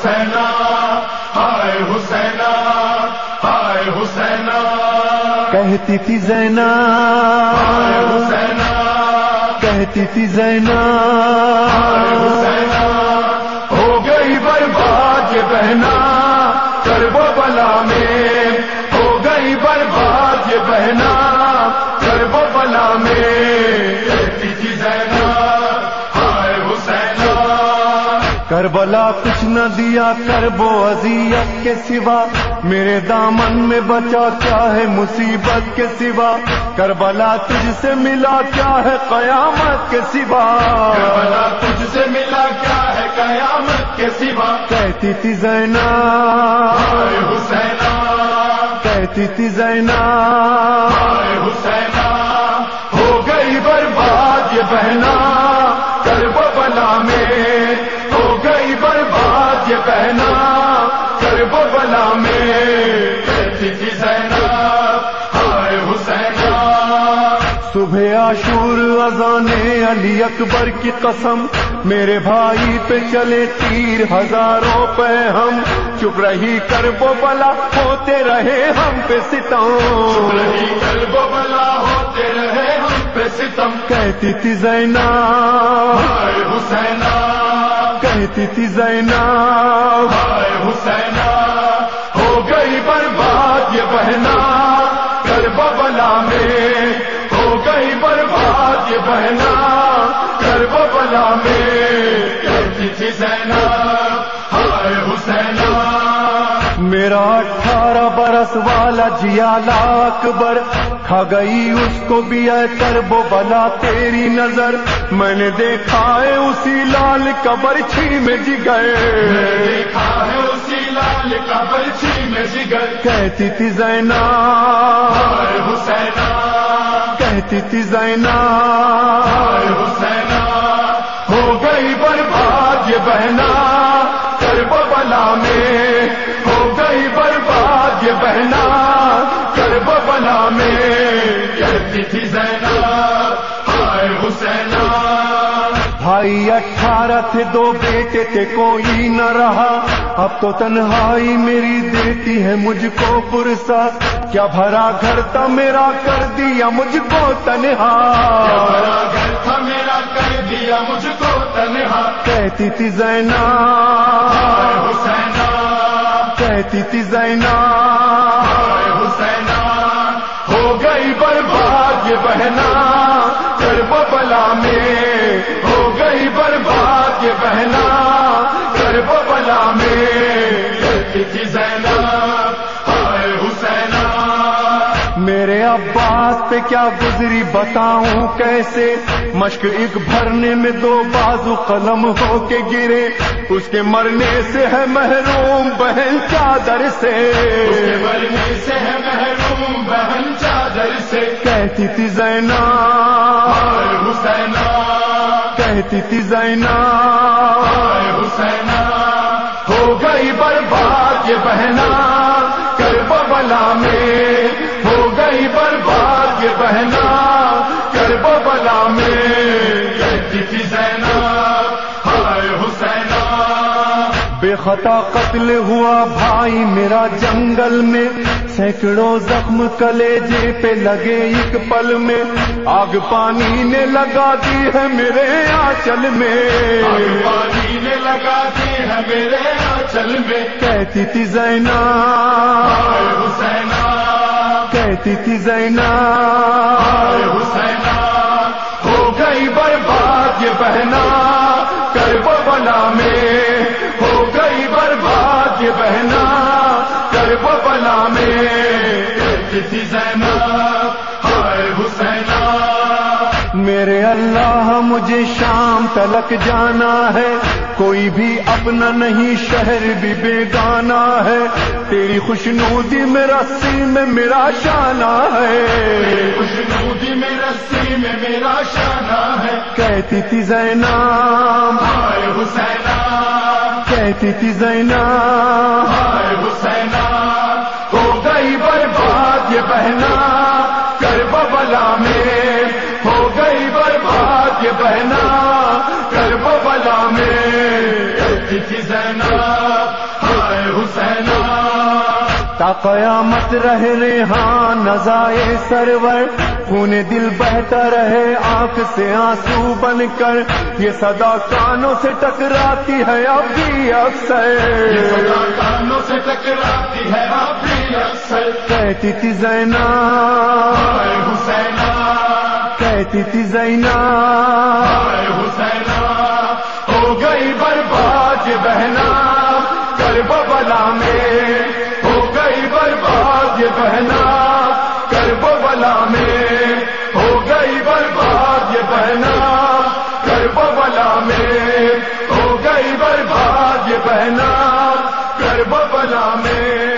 حسینا ہائے حسینا ہائے حسینا۔ کہتی تھی زینا۔ ہائے حسینا۔ کہتی تھی زینا۔ حسینا۔ ہو گئی برباد بہنا کرب بلا میں۔ ہو گئی برباد یہ بہنا۔ کربلا کچھ نہ دیا کربو اذیت کے سوا میرے دامن میں بچا کیا ہے مصیبت کے سوا؟ کربلا تجھ سے ملا کیا ہے قیامت کے سوا؟ کربلا تجھ سے ملا کیا ہے قیامت کے سوا؟ کہتی تھی زینا حسینا کہتی تھی زینا میں تھی ہائے حسینا صبح عاشور اذان علی اکبر کی قسم میرے بھائی پہ چلے تیر ہزاروں پہ ہم۔ چپ رہی کر بلا ہوتے رہے ہم پہ ستم۔ رہی بلا ہوتے رہے ہم پہ ستم۔ کہتی تھی زینا حسینا کہتی تھی زینا حسینا بہنا کرب بلا میں کہتی تھی زینا ہائے حسینا میرا اٹھارہ برس والا جیا لاکبر کھا گئی اس کو بھی اے کربو بلا تیری نظر۔ میں نے دیکھا ہے اسی لال قبر چھی میں جی گئے دیکھا ہے اسی لال کا برچی میں جگر۔ کہتی تھی زینا حسینا کہتی تھی زینا۔ حسینا ہو گئی برباد یہ بہنا۔ کرب بلا میں، ہو گئی برباد یہ بہنا۔ کرب بلا میں کہتی تھی زینب ہائے حسینا بھائی اٹھارہ تھے دو بیٹے تھے، کوئی نہ رہا۔ اب تو تنہائی میری دیتی ہے مجھ کو پرسا کیا بھرا گھر تھا میرا کر دیا مجھ کو تنہا۔ بڑا گھر تھا میرا کر دیا مجھ کو تنہا۔ کہتی تھی زینا۔ حسینا۔ کہتی تھی زینا۔ حسینا۔ ہو گئی برباد یہ بہنا۔ کرب بلا میں۔ عباس پہ کیا گزری بتاؤں کیسے؟ مشق ایک بھرنے میں دو بازو قلم ہو کے گرے۔ اس کے مرنے سے ہے محروم بہن چادر سے۔ اس کے مرنے سے ہے محروم بہن چادر سے۔ کہتی تھی زینا۔ حسینا۔ کہتی تھی زینا۔ حسینا۔ ہو گئی برباد یہ بہنا۔ کرب بلا میں۔ ہو گئی برباد یہ بہنا کرب بلا میں۔ زینب؟ ہائے حسینا بے خطا قتل ہوا بھائی میرا جنگل میں۔ سینکڑوں زخم کلیجے پہ لگے ایک پل میں۔ آگ پانی نے لگا دی ہے میرے آنچل میں۔ آگ پانی نے لگا دی ہے میرے آنچل میں۔ کہتی تھی زینا کہتی تھی زینا حسینا ہو گئی برباد یہ بہنا۔ کرب بلا میں ہو گئی برباد یہ بہنا۔ کرب بلا میں کہتی تھی ہائے حسینا۔ میرے اللہ مجھے شام تلک جانا ہے۔ کوئی بھی اپنا نہیں شہر بھی بیگانا ہے۔ تیری خوشنودی میں رسی میں میرا شانہ ہے۔ خوشنودی میں رسی میں میرا شانہ ہے۔ کہتی تھی زینا ہائے حسینا کہتی تھی زینا ہائے حسینا ہو گئی برباد یہ بہنا کرب بلا میں ہو گئی برباد یہ بہنا کرب تا قیامت رہ ریحان نزائے سرور خون دل بہتا رہے آنکھ سے آنسو بن کر۔ یہ صدا کانوں سے ٹکراتی ہے اب بھی اکثر کانوں سے ٹکراتی ہے آپ بھی اکثر۔ کہتی تھی زینا حسینا کہتی تھی زینا حسینا بہنا کرب بلا میں